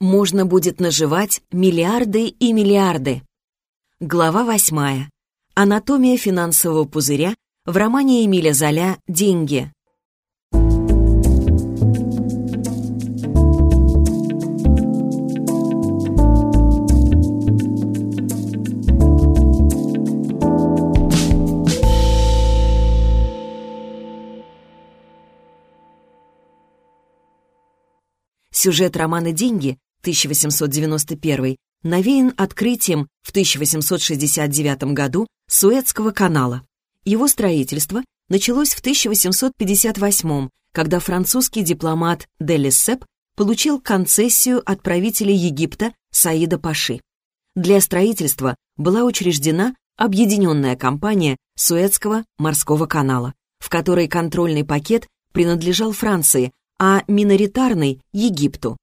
можно будет наживать миллиарды и миллиарды. Глава восьмая. Анатомия финансового пузыря в романе Эмиля Золя «Деньги». Сюжет романа «Деньги» 1891 навеян открытием в 1869 году Суэцкого канала. Его строительство началось в 1858 когда французский дипломат де Лессеп получил концессию от правителя Египта Саида Паши. Для строительства была учреждена объединенная компания Суэцкого морского канала, в которой контрольный пакет принадлежал Франции, а миноритарный — Египту.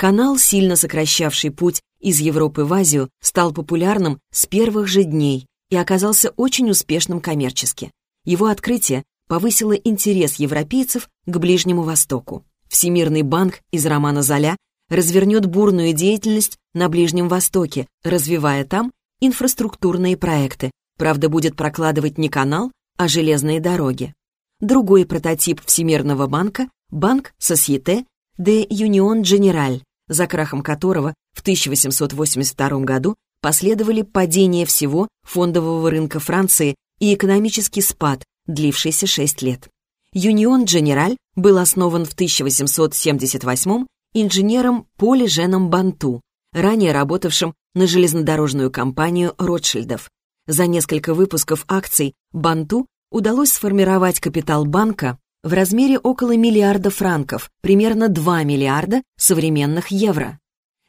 Канал, сильно сокращавший путь из Европы в Азию, стал популярным с первых же дней и оказался очень успешным коммерчески. Его открытие повысило интерес европейцев к Ближнему Востоку. Всемирный банк из романа Золя развернет бурную деятельность на Ближнем Востоке, развивая там инфраструктурные проекты. Правда, будет прокладывать не канал, а железные дороги. Другой прототип Всемирного банка — банк Société de Union Générale, за крахом которого в 1882 году последовали падение всего фондового рынка Франции и экономический спад, длившийся 6 лет. Юнион Дженераль был основан в 1878 инженером Поли Женом Банту, ранее работавшим на железнодорожную компанию Ротшильдов. За несколько выпусков акций Банту удалось сформировать капитал банка в размере около миллиарда франков, примерно 2 миллиарда современных евро.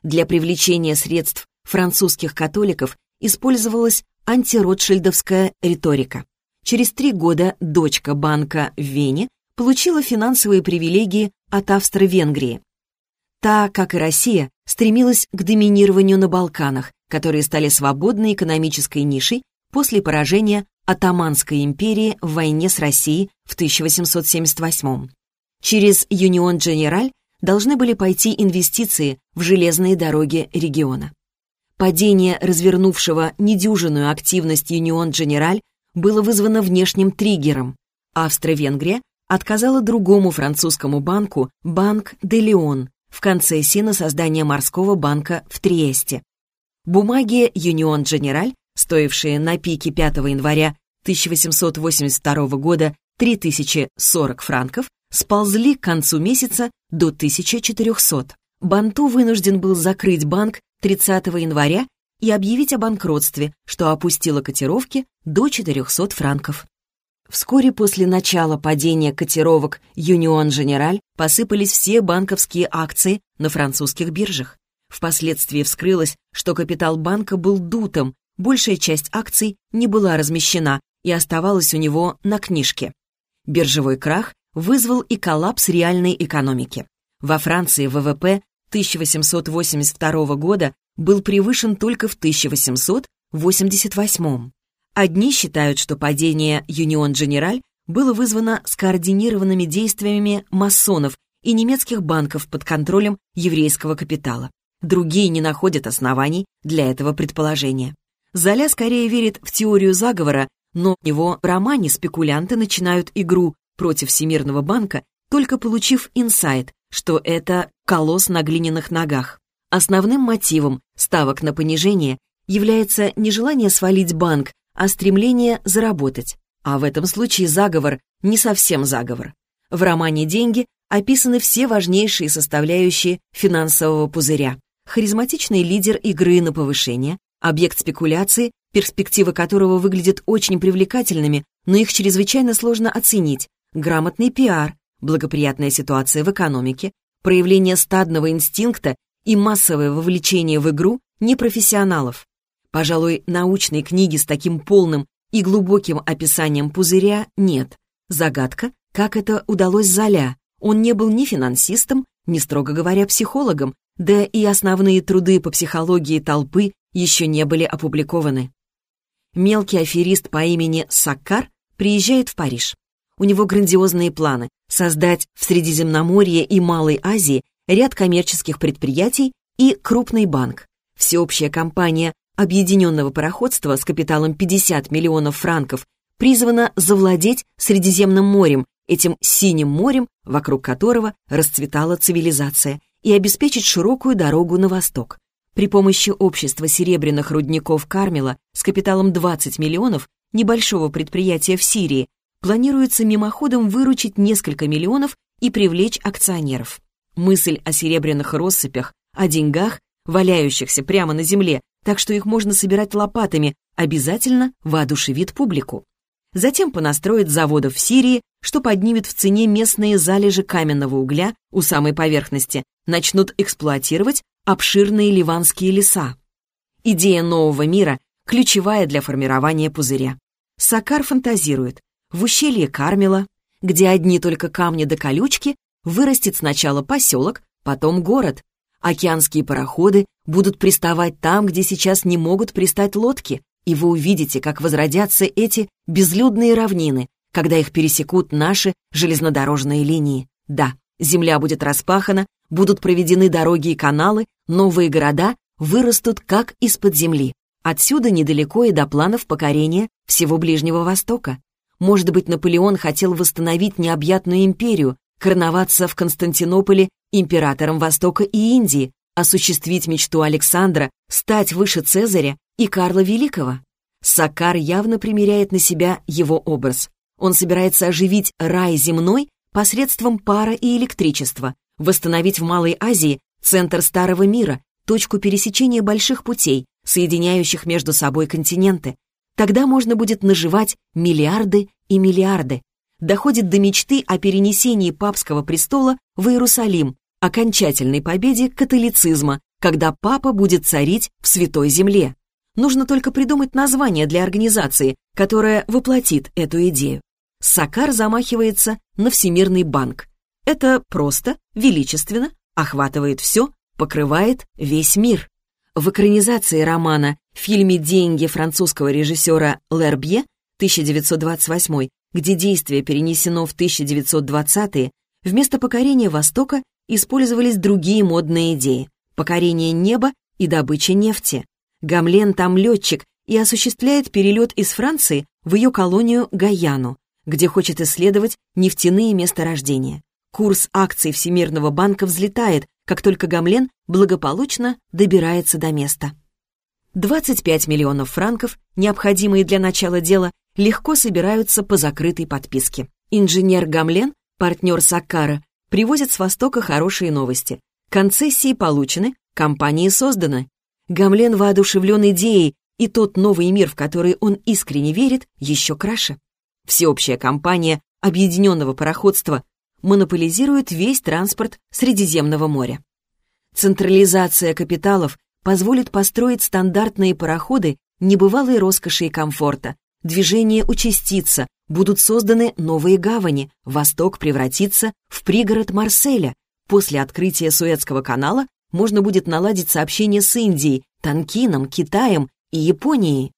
Для привлечения средств французских католиков использовалась антиротшильдовская риторика. Через три года дочка банка в Вене получила финансовые привилегии от Австро-Венгрии. Та, как и Россия, стремилась к доминированию на Балканах, которые стали свободной экономической нишей после поражения Атаманской империи в войне с Россией в 1878 Через Юнион Дженераль должны были пойти инвестиции в железные дороги региона. Падение развернувшего недюжинную активность Юнион Дженераль было вызвано внешним триггером. Австро-Венгрия отказала другому французскому банку, Банк де Леон, в концессии на создание морского банка в Триесте. Бумаги Юнион Дженераль стоившие на пике 5 января 1882 года 3040 франков, сползли к концу месяца до 1400. Банту вынужден был закрыть банк 30 января и объявить о банкротстве, что опустило котировки до 400 франков. Вскоре после начала падения котировок Юнион Женераль посыпались все банковские акции на французских биржах. Впоследствии вскрылось, что капитал банка был дутым большая часть акций не была размещена и оставалась у него на книжке. Биржевой крах вызвал и коллапс реальной экономики. Во Франции ВВП 1882 года был превышен только в 1888. Одни считают, что падение Юнион Дженераль было вызвано скоординированными действиями масонов и немецких банков под контролем еврейского капитала. Другие не находят оснований для этого предположения. Золя скорее верит в теорию заговора, но в него в романе спекулянты начинают игру против Всемирного банка, только получив инсайт, что это колосс на глиняных ногах. Основным мотивом ставок на понижение является не желание свалить банк, а стремление заработать. А в этом случае заговор не совсем заговор. В романе «Деньги» описаны все важнейшие составляющие финансового пузыря. Харизматичный лидер игры на повышение, объект спекуляции, перспективы которого выглядят очень привлекательными, но их чрезвычайно сложно оценить, грамотный пиар, благоприятная ситуация в экономике, проявление стадного инстинкта и массовое вовлечение в игру непрофессионалов. Пожалуй, научной книги с таким полным и глубоким описанием пузыря нет. Загадка, как это удалось Золя. Он не был ни финансистом, ни, строго говоря, психологом, да и основные труды по психологии толпы еще не были опубликованы. Мелкий аферист по имени Саккар приезжает в Париж. У него грандиозные планы — создать в Средиземноморье и Малой Азии ряд коммерческих предприятий и крупный банк. Всеобщая компания объединенного пароходства с капиталом 50 миллионов франков призвана завладеть Средиземным морем, этим синим морем, вокруг которого расцветала цивилизация, и обеспечить широкую дорогу на восток. При помощи общества серебряных рудников Кармела с капиталом 20 миллионов небольшого предприятия в Сирии планируется мимоходом выручить несколько миллионов и привлечь акционеров. Мысль о серебряных россыпях, о деньгах, валяющихся прямо на земле, так что их можно собирать лопатами, обязательно воодушевит публику. Затем понастроит заводов в Сирии, что поднимет в цене местные залежи каменного угля у самой поверхности, начнут эксплуатировать обширные ливанские леса. Идея нового мира ключевая для формирования пузыря. Сакар фантазирует. В ущелье Кармела, где одни только камни до да колючки, вырастет сначала поселок, потом город. Океанские пароходы будут приставать там, где сейчас не могут пристать лодки, и вы увидите, как возродятся эти безлюдные равнины, когда их пересекут наши железнодорожные линии. Да, земля будет распахана, будут проведены дороги и каналы, новые города вырастут как из-под земли. Отсюда недалеко и до планов покорения всего Ближнего Востока. Может быть, Наполеон хотел восстановить необъятную империю, короноваться в Константинополе императором Востока и Индии, осуществить мечту Александра, стать выше Цезаря и Карла Великого. Сакар явно примеряет на себя его образ. Он собирается оживить рай земной посредством пара и электричества, восстановить в Малой Азии центр Старого мира, точку пересечения больших путей, соединяющих между собой континенты. Тогда можно будет наживать миллиарды и миллиарды. Доходит до мечты о перенесении папского престола в Иерусалим, окончательной победе католицизма, когда папа будет царить в Святой Земле. Нужно только придумать название для организации, которая воплотит эту идею. Сакар замахивается на Всемирный банк. Это просто, величественно, охватывает все, покрывает весь мир. В экранизации романа в фильме «Деньги» французского режиссера Лербье 1928, где действие перенесено в 1920-е, вместо покорения Востока использовались другие модные идеи — покорение неба и добыча нефти. Гамлен там летчик и осуществляет перелет из Франции в ее колонию Гаяну, где хочет исследовать нефтяные месторождения. Курс акций Всемирного банка взлетает, как только Гамлен благополучно добирается до места. 25 миллионов франков, необходимые для начала дела, легко собираются по закрытой подписке. Инженер Гамлен, партнер Саккара, привозит с Востока хорошие новости. Концессии получены, компании созданы. Гамлен воодушевлен идеей, и тот новый мир, в который он искренне верит, еще краше. Всеобщая компания объединенного пароходства монополизирует весь транспорт Средиземного моря. Централизация капиталов позволит построить стандартные пароходы небывалой роскоши и комфорта. Движение участится, будут созданы новые гавани, Восток превратится в пригород Марселя. После открытия Суэцкого канала можно будет наладить сообщение с Индией, Танкином, Китаем и Японией.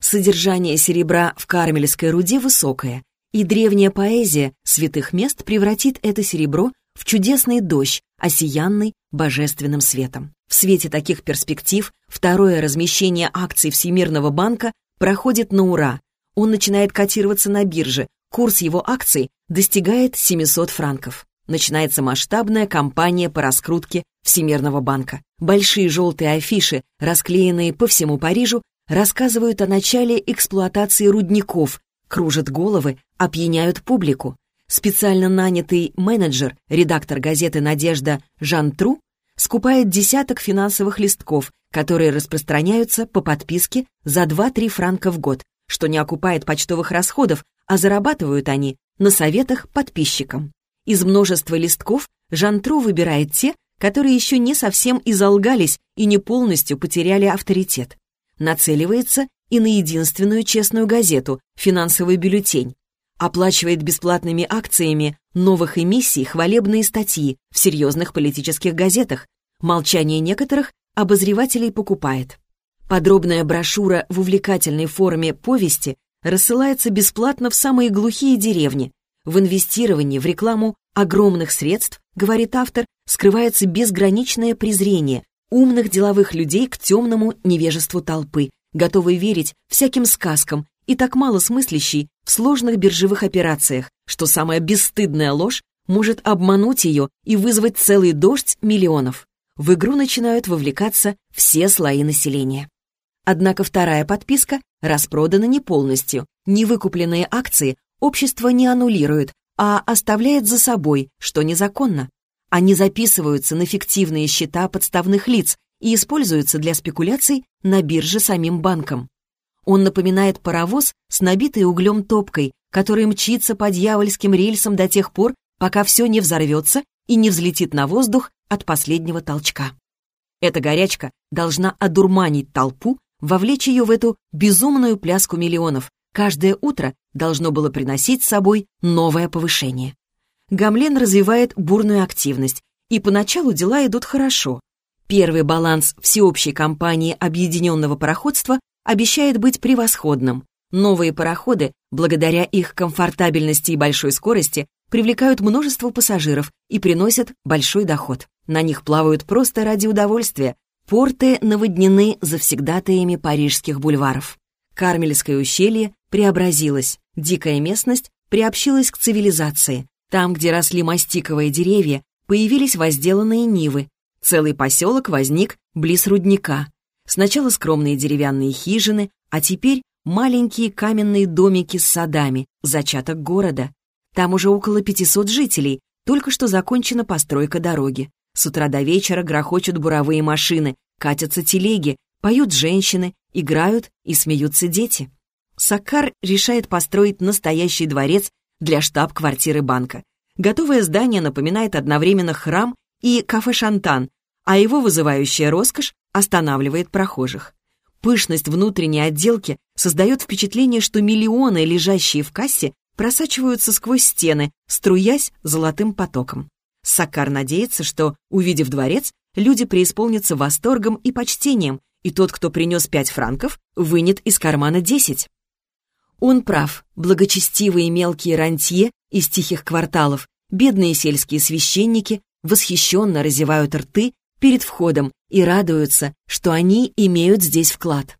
Содержание серебра в кармельской руде высокое, и древняя поэзия святых мест превратит это серебро в чудесный дождь, осиянный божественным светом. В свете таких перспектив второе размещение акций Всемирного банка проходит на ура. Он начинает котироваться на бирже, курс его акций достигает 700 франков. Начинается масштабная кампания по раскрутке Всемирного банка. Большие желтые афиши, расклеенные по всему Парижу, рассказывают о начале эксплуатации рудников, кружат головы, опьяняют публику. Специально нанятый менеджер, редактор газеты «Надежда» Жан Тру, скупает десяток финансовых листков, которые распространяются по подписке за 2-3 франка в год, что не окупает почтовых расходов, а зарабатывают они на советах подписчикам. Из множества листков Жан Тру выбирает те, которые еще не совсем изолгались и не полностью потеряли авторитет. Нацеливается и на единственную честную газету «Финансовый бюллетень». Оплачивает бесплатными акциями новых эмиссий хвалебные статьи в серьезных политических газетах. Молчание некоторых обозревателей покупает. Подробная брошюра в увлекательной форме повести рассылается бесплатно в самые глухие деревни. В инвестировании, в рекламу огромных средств, говорит автор, скрывается безграничное презрение умных деловых людей к темному невежеству толпы, готовой верить всяким сказкам и так мало смыслящей в сложных биржевых операциях, что самая бесстыдная ложь может обмануть ее и вызвать целый дождь миллионов. В игру начинают вовлекаться все слои населения. Однако вторая подписка распродана не полностью. Невыкупленные акции общество не аннулирует, а оставляет за собой, что незаконно. Они записываются на фиктивные счета подставных лиц и используются для спекуляций на бирже самим банком. Он напоминает паровоз с набитой углем топкой, который мчится по дьявольским рельсам до тех пор, пока все не взорвется и не взлетит на воздух от последнего толчка. Эта горячка должна одурманить толпу, вовлечь ее в эту безумную пляску миллионов. Каждое утро должно было приносить с собой новое повышение. Гамлен развивает бурную активность, и поначалу дела идут хорошо. Первый баланс всеобщей компании объединенного пароходства обещает быть превосходным. Новые пароходы, благодаря их комфортабельности и большой скорости, привлекают множество пассажиров и приносят большой доход. На них плавают просто ради удовольствия. Порты наводнены завсегдатаями парижских бульваров. Кармельское ущелье преобразилось, дикая местность приобщилась к цивилизации. Там, где росли мастиковые деревья, появились возделанные нивы. Целый поселок возник близ рудника. Сначала скромные деревянные хижины, а теперь маленькие каменные домики с садами, зачаток города. Там уже около 500 жителей, только что закончена постройка дороги. С утра до вечера грохочут буровые машины, катятся телеги, поют женщины, играют и смеются дети. Саккар решает построить настоящий дворец для штаб-квартиры банка. Готовое здание напоминает одновременно храм и кафе «Шантан», а его вызывающая роскошь останавливает прохожих. Пышность внутренней отделки создает впечатление, что миллионы, лежащие в кассе, просачиваются сквозь стены, струясь золотым потоком. Сакар надеется, что, увидев дворец, люди преисполнятся восторгом и почтением, и тот, кто принес пять франков, вынет из кармана десять. Он прав, благочестивые мелкие рантье из тихих кварталов, бедные сельские священники восхищенно разевают рты перед входом и радуются, что они имеют здесь вклад.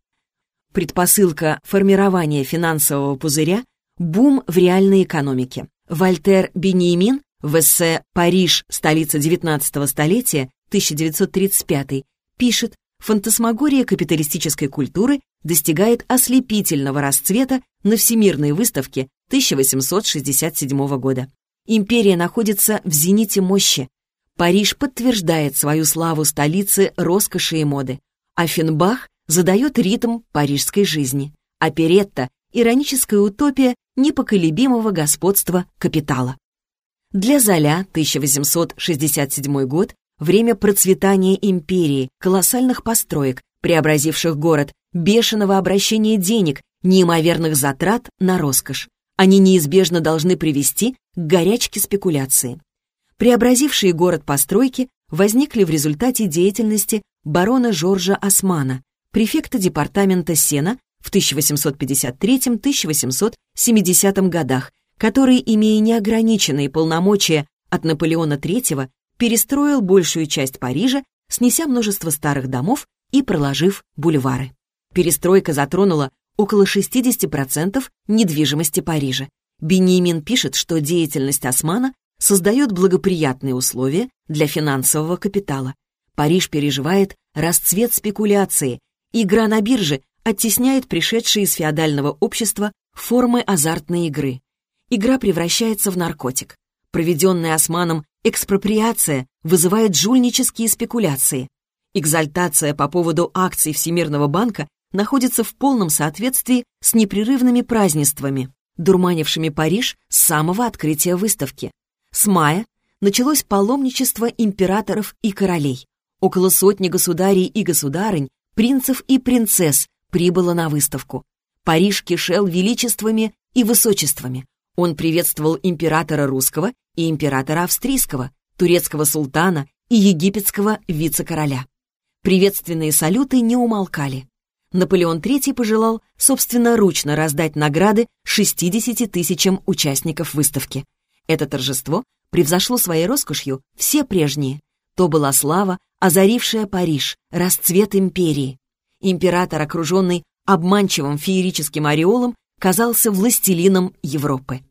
Предпосылка формирования финансового пузыря – бум в реальной экономике. Вольтер Бениамин в эссе «Париж. Столица XIX столетия» 1935 пишет, фантасмагория капиталистической культуры достигает ослепительного расцвета на Всемирной выставке 1867 года. Империя находится в зените мощи, Париж подтверждает свою славу столицы роскоши и моды. Аффенбах задает ритм парижской жизни. Оперетта — ироническая утопия непоколебимого господства капитала. Для Золя 1867 год — время процветания империи, колоссальных построек, преобразивших город, бешеного обращения денег, неимоверных затрат на роскошь. Они неизбежно должны привести к горячке спекуляции. Преобразившие город постройки возникли в результате деятельности барона Жоржа Османа, префекта департамента Сена в 1853-1870 годах, который, имея неограниченные полномочия от Наполеона III, перестроил большую часть Парижа, снеся множество старых домов и проложив бульвары. Перестройка затронула около 60% недвижимости Парижа. Бенемин пишет, что деятельность Османа создает благоприятные условия для финансового капитала. Париж переживает расцвет спекуляции. Игра на бирже оттесняет пришедшие из феодального общества формы азартной игры. Игра превращается в наркотик. Проведенная османом экспроприация вызывает жульнические спекуляции. Экзальтация по поводу акций Всемирного банка находится в полном соответствии с непрерывными празднествами, дурманившими Париж с самого открытия выставки. С мая началось паломничество императоров и королей. Около сотни государей и государынь, принцев и принцесс прибыло на выставку. Париж кишел величествами и высочествами. Он приветствовал императора русского и императора австрийского, турецкого султана и египетского вице-короля. Приветственные салюты не умолкали. Наполеон III пожелал собственноручно раздать награды 60 тысячам участников выставки. Это торжество превзошло своей роскошью все прежние. То была слава, озарившая Париж, расцвет империи. Император, окруженный обманчивым феерическим ореолом, казался властелином Европы.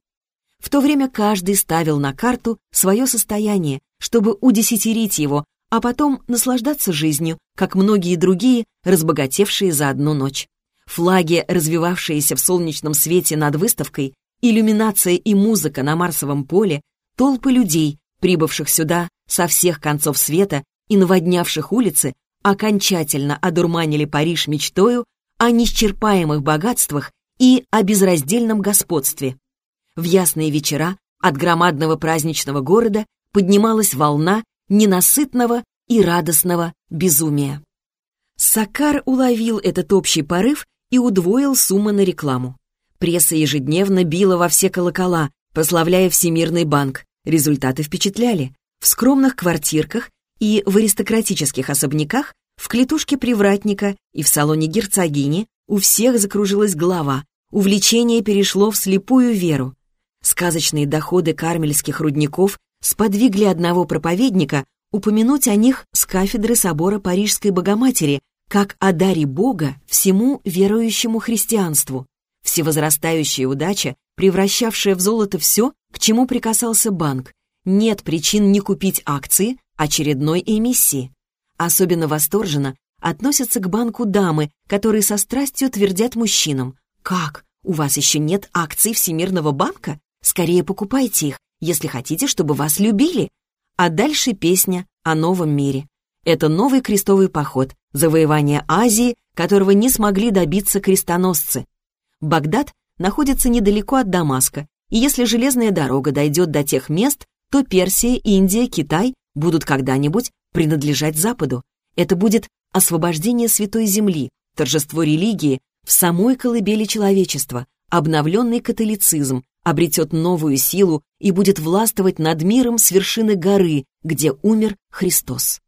В то время каждый ставил на карту свое состояние, чтобы удесятерить его, а потом наслаждаться жизнью, как многие другие, разбогатевшие за одну ночь. Флаги, развивавшиеся в солнечном свете над выставкой, иллюминация и музыка на Марсовом поле, толпы людей, прибывших сюда со всех концов света и наводнявших улицы, окончательно одурманили Париж мечтою о неисчерпаемых богатствах и о безраздельном господстве. В ясные вечера от громадного праздничного города поднималась волна ненасытного и радостного безумия. Сакар уловил этот общий порыв и удвоил суммы на рекламу. Пресса ежедневно била во все колокола, прославляя Всемирный банк. Результаты впечатляли. В скромных квартирках и в аристократических особняках, в клетушке привратника и в салоне герцогини у всех закружилась голова, увлечение перешло в слепую веру. Сказочные доходы кармельских рудников сподвигли одного проповедника упомянуть о них с кафедры собора Парижской Богоматери как о даре Бога всему верующему христианству. Всевозрастающая удача, превращавшая в золото все, к чему прикасался банк. Нет причин не купить акции очередной эмиссии. Особенно восторженно относятся к банку дамы, которые со страстью твердят мужчинам. «Как? У вас еще нет акций Всемирного банка? Скорее покупайте их, если хотите, чтобы вас любили. А дальше песня о новом мире. Это новый крестовый поход, завоевание Азии, которого не смогли добиться крестоносцы. Багдад находится недалеко от Дамаска, и если железная дорога дойдет до тех мест, то Персия, Индия, Китай будут когда-нибудь принадлежать Западу. Это будет освобождение Святой Земли, торжество религии в самой колыбели человечества, обновленный католицизм, обретет новую силу и будет властвовать над миром с вершины горы, где умер Христос.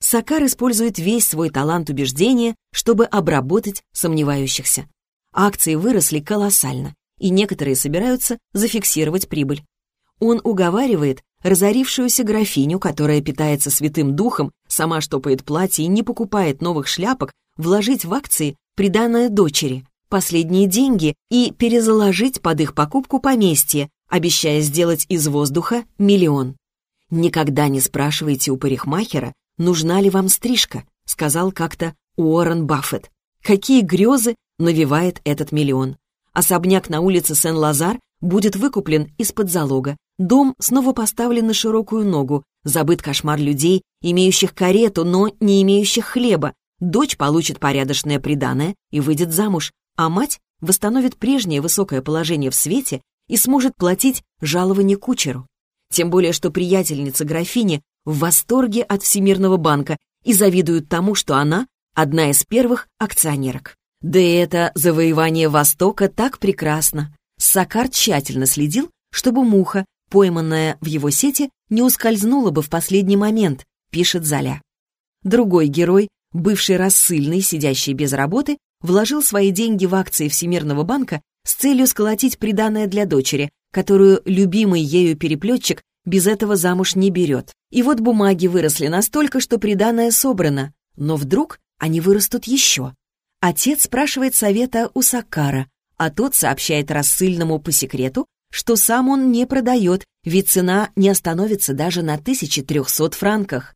Сакар использует весь свой талант убеждения, чтобы обработать сомневающихся. Акции выросли колоссально, и некоторые собираются зафиксировать прибыль. Он уговаривает разорившуюся графиню, которая питается святым духом, сама штопает платье и не покупает новых шляпок, вложить в акции приданное дочери, последние деньги и перезаложить под их покупку поместье, обещая сделать из воздуха миллион. «Никогда не спрашивайте у парикмахера, нужна ли вам стрижка», сказал как-то Уоррен Баффет. Какие грезы навевает этот миллион. Особняк на улице Сен-Лазар будет выкуплен из-под залога. Дом снова поставлен на широкую ногу. Забыт кошмар людей, имеющих карету, но не имеющих хлеба. Дочь получит порядочное приданое и выйдет замуж а мать восстановит прежнее высокое положение в свете и сможет платить жалование кучеру. Тем более, что приятельница графини в восторге от Всемирного банка и завидуют тому, что она одна из первых акционерок. Да и это завоевание Востока так прекрасно. Сакар тщательно следил, чтобы муха, пойманная в его сети, не ускользнула бы в последний момент, пишет Золя. Другой герой, бывший рассыльный, сидящий без работы, вложил свои деньги в акции Всемирного банка с целью сколотить приданое для дочери, которую любимый ею переплетчик без этого замуж не берет. И вот бумаги выросли настолько, что приданое собрано, но вдруг они вырастут еще. Отец спрашивает совета у Сакара, а тот сообщает рассыльному по секрету, что сам он не продает, ведь цена не остановится даже на 1300 франках.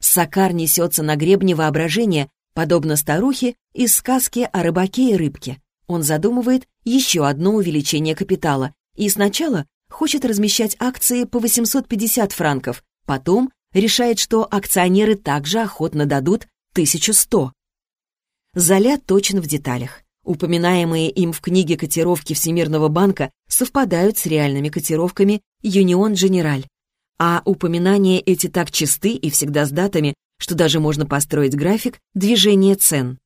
Сакар несется на гребне воображения, Подобно старухе из сказки о рыбаке и рыбке, он задумывает еще одно увеличение капитала и сначала хочет размещать акции по 850 франков, потом решает, что акционеры также охотно дадут 1100. Золя точен в деталях. Упоминаемые им в книге котировки Всемирного банка совпадают с реальными котировками Union General. А упоминания эти так чисты и всегда с датами, что даже можно построить график движения цен.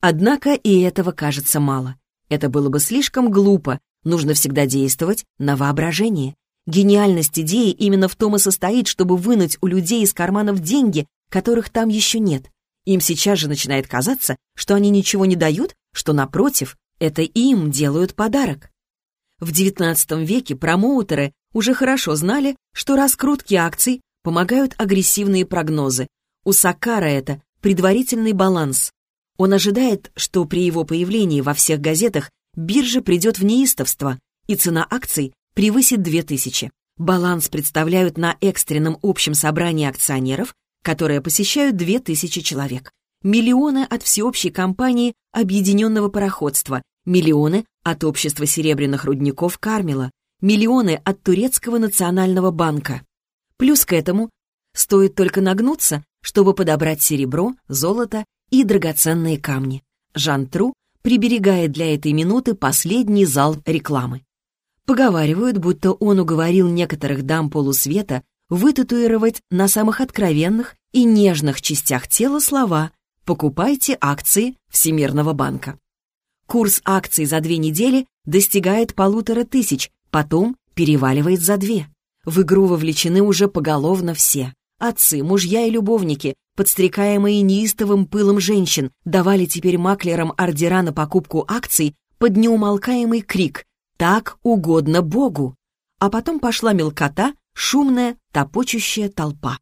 Однако и этого кажется мало. Это было бы слишком глупо, нужно всегда действовать на воображение. Гениальность идеи именно в том и состоит, чтобы вынуть у людей из карманов деньги, которых там еще нет. Им сейчас же начинает казаться, что они ничего не дают, что, напротив, это им делают подарок. В XIX веке промоутеры уже хорошо знали, что раскрутки акций помогают агрессивные прогнозы. У Сакара это предварительный баланс. Он ожидает, что при его появлении во всех газетах биржа придет в неистовство, и цена акций превысит 2000. Баланс представляют на экстренном общем собрании акционеров, которое посещают 2000 человек. Миллионы от всеобщей компании Объединенного пароходства, миллионы от Общества серебряных рудников Кармела, миллионы от Турецкого национального банка. Плюс к этому стоит только нагнуться, чтобы подобрать серебро, золото и драгоценные камни. Жан Тру приберегает для этой минуты последний зал рекламы. Поговаривают, будто он уговорил некоторых дам полусвета вытатуировать на самых откровенных и нежных частях тела слова «Покупайте акции Всемирного банка». Курс акций за две недели достигает полутора тысяч, потом переваливает за две. В игру вовлечены уже поголовно все. Отцы, мужья и любовники, подстрекаемые неистовым пылом женщин, давали теперь маклерам ордера на покупку акций под неумолкаемый крик «Так угодно Богу!». А потом пошла мелкота, шумная, топочущая толпа.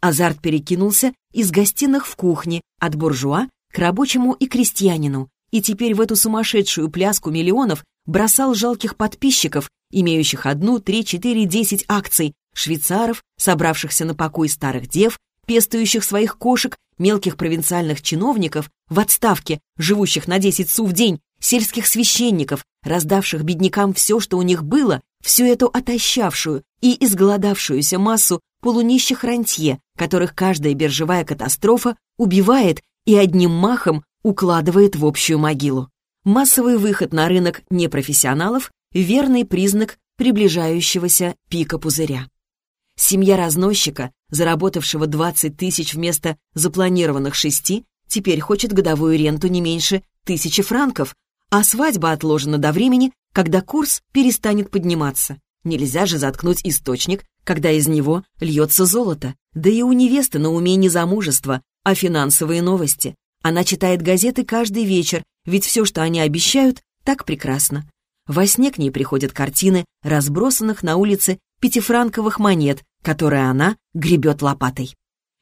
Азарт перекинулся из гостиных в кухне, от буржуа к рабочему и крестьянину, и теперь в эту сумасшедшую пляску миллионов бросал жалких подписчиков, имеющих одну, три, четыре, десять акций, швейцаров, собравшихся на покой старых дев, пестующих своих кошек, мелких провинциальных чиновников в отставке, живущих на десять су в день, сельских священников, раздавших беднякам все, что у них было, всю эту отощавшую и изголодавшуюся массу полунищих рантье, которых каждая биржевая катастрофа убивает и одним махом укладывает в общую могилу. Массовый выход на рынок непрофессионалов – верный признак приближающегося пика пузыря. Семья разносчика, заработавшего 20 тысяч вместо запланированных шести, теперь хочет годовую ренту не меньше тысячи франков, а свадьба отложена до времени, когда курс перестанет подниматься. Нельзя же заткнуть источник, когда из него льется золото. Да и у невесты на уме не замужество, а финансовые новости. Она читает газеты каждый вечер, ведь все, что они обещают, так прекрасно. Во сне к ней приходят картины разбросанных на улице пятифранковых монет, которые она гребет лопатой.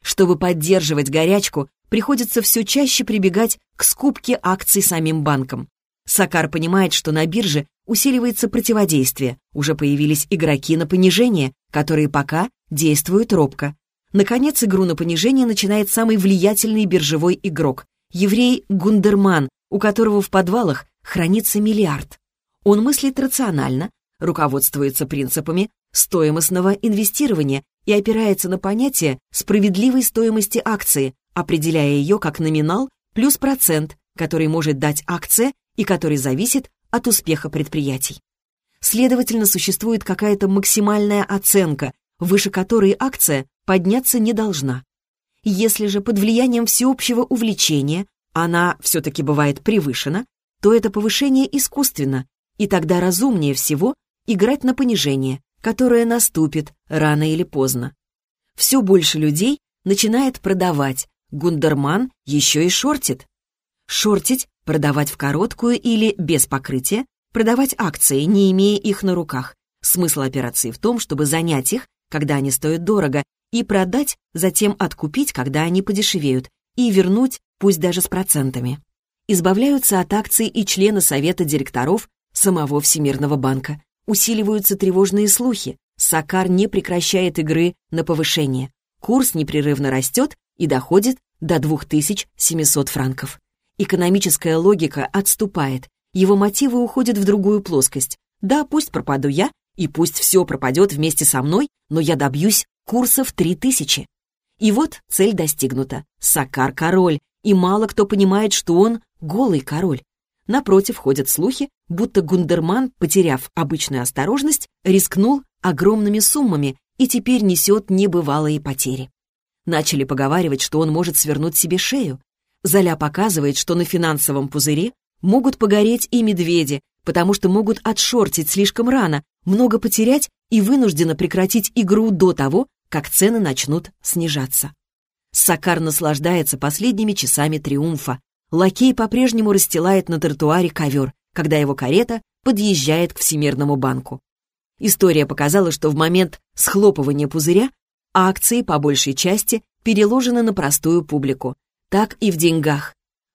Чтобы поддерживать горячку, приходится все чаще прибегать к скупке акций самим банком. Сакар понимает, что на бирже усиливается противодействие, уже появились игроки на понижение, которые пока действуют робко. Наконец, игру на понижение начинает самый влиятельный биржевой игрок — еврей Гундерман, у которого в подвалах хранится миллиард. Он мыслит рационально, руководствуется принципами стоимостного инвестирования и опирается на понятие справедливой стоимости акции, определяя ее как номинал плюс процент, который может дать акция и который зависит от успеха предприятий. Следовательно, существует какая-то максимальная оценка, выше которой акция подняться не должна. Если же под влиянием всеобщего увлечения она все-таки бывает превышена, то это повышение искусственно, и тогда разумнее всего играть на понижение, которое наступит рано или поздно. Все больше людей начинает продавать, Гундерман еще и шортит. Шортить, продавать в короткую или без покрытия, продавать акции, не имея их на руках. Смысл операции в том, чтобы занять их, когда они стоят дорого, и продать, затем откупить, когда они подешевеют, и вернуть, пусть даже с процентами. Избавляются от акций и члены совета директоров самого Всемирного банка. Усиливаются тревожные слухи. Сакар не прекращает игры на повышение. Курс непрерывно растет и доходит до 2700 франков. Экономическая логика отступает. Его мотивы уходят в другую плоскость. Да, пусть пропаду я, и пусть все пропадет вместе со мной, но я добьюсь курса в 3000. И вот цель достигнута. Сакар король, и мало кто понимает, что он голый король. Напротив ходят слухи, будто Гундерман, потеряв обычную осторожность, рискнул огромными суммами и теперь несет небывалые потери. Начали поговаривать, что он может свернуть себе шею. Золя показывает, что на финансовом пузыре могут погореть и медведи, потому что могут отшортить слишком рано, много потерять и вынужденно прекратить игру до того, как цены начнут снижаться. Сакар наслаждается последними часами триумфа, Лакей по-прежнему расстилает на тротуаре ковер, когда его карета подъезжает к Всемирному банку. История показала, что в момент схлопывания пузыря акции по большей части переложены на простую публику. Так и в деньгах.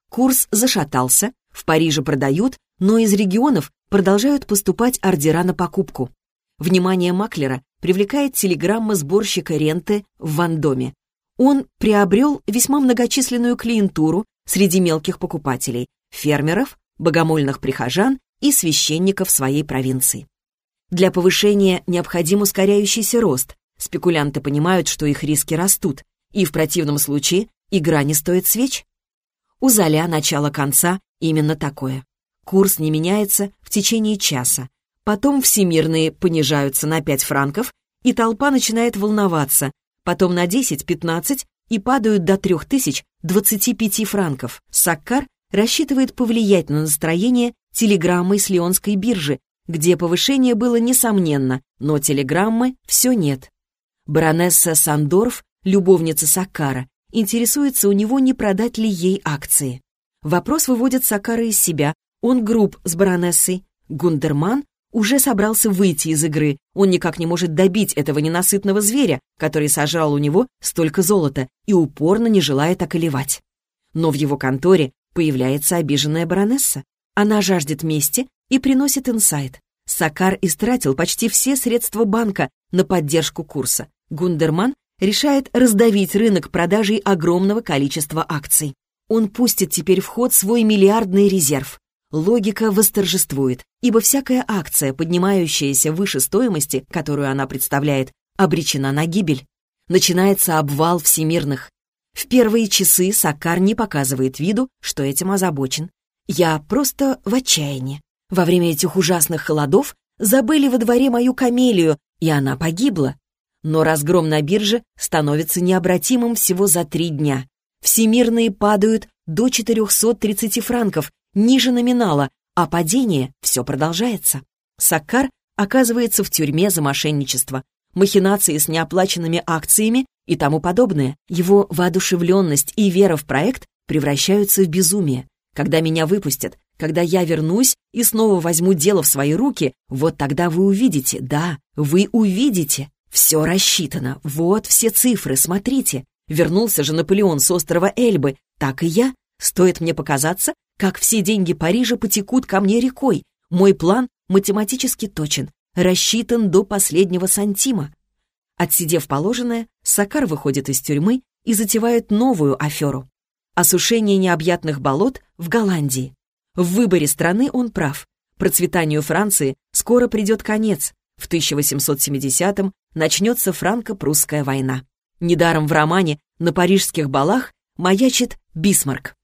Курс зашатался, в Париже продают, но из регионов продолжают поступать ордера на покупку. Внимание маклера привлекает телеграмма сборщика ренты в Вандоме. Он приобрел весьма многочисленную клиентуру среди мелких покупателей, фермеров, богомольных прихожан и священников своей провинции. Для повышения необходим ускоряющийся рост. Спекулянты понимают, что их риски растут, и в противном случае игра не стоит свеч. У Золя начало конца именно такое. Курс не меняется в течение часа. Потом всемирные понижаются на 5 франков, и толпа начинает волноваться. Потом на 10-15 и падают до 3025 франков. Саккар рассчитывает повлиять на настроение телеграммой с Лионской биржи, где повышение было несомненно, но телеграммы все нет. Баронесса Сандорф, любовница Саккара, интересуется у него, не продать ли ей акции. Вопрос выводит Сакара из себя, он груб с баронессой. Гундерман уже собрался выйти из игры, он никак не может добить этого ненасытного зверя, который сожрал у него столько золота и упорно не желает околевать. Но в его конторе появляется обиженная баронесса. Она жаждет мести и приносит инсайт. Сакар истратил почти все средства банка на поддержку курса. Гундерман решает раздавить рынок продажей огромного количества акций. Он пустит теперь в ход свой миллиардный резерв. Логика восторжествует, ибо всякая акция, поднимающаяся выше стоимости, которую она представляет, обречена на гибель. Начинается обвал всемирных. В первые часы Сакар не показывает виду, что этим озабочен. Я просто в отчаянии. Во время этих ужасных холодов забыли во дворе мою камелию, и она погибла. Но разгром на бирже становится необратимым всего за три дня. Всемирные падают до 430 франков, ниже номинала, а падение все продолжается. Саккар оказывается в тюрьме за мошенничество, махинации с неоплаченными акциями и тому подобное. Его воодушевленность и вера в проект превращаются в безумие. Когда меня выпустят, когда я вернусь и снова возьму дело в свои руки, вот тогда вы увидите, да, вы увидите. Все рассчитано, вот все цифры, смотрите. Вернулся же Наполеон с острова Эльбы, так и я. Стоит мне показаться, как все деньги Парижа потекут ко мне рекой. Мой план математически точен, рассчитан до последнего сантима. Отсидев положенное, Сакар выходит из тюрьмы и затевает новую аферу. Осушение необъятных болот в Голландии. В выборе страны он прав. Процветанию Франции скоро придет конец. В 1870-м начнется франко-прусская война. Недаром в романе «На парижских балах» маячит Бисмарк.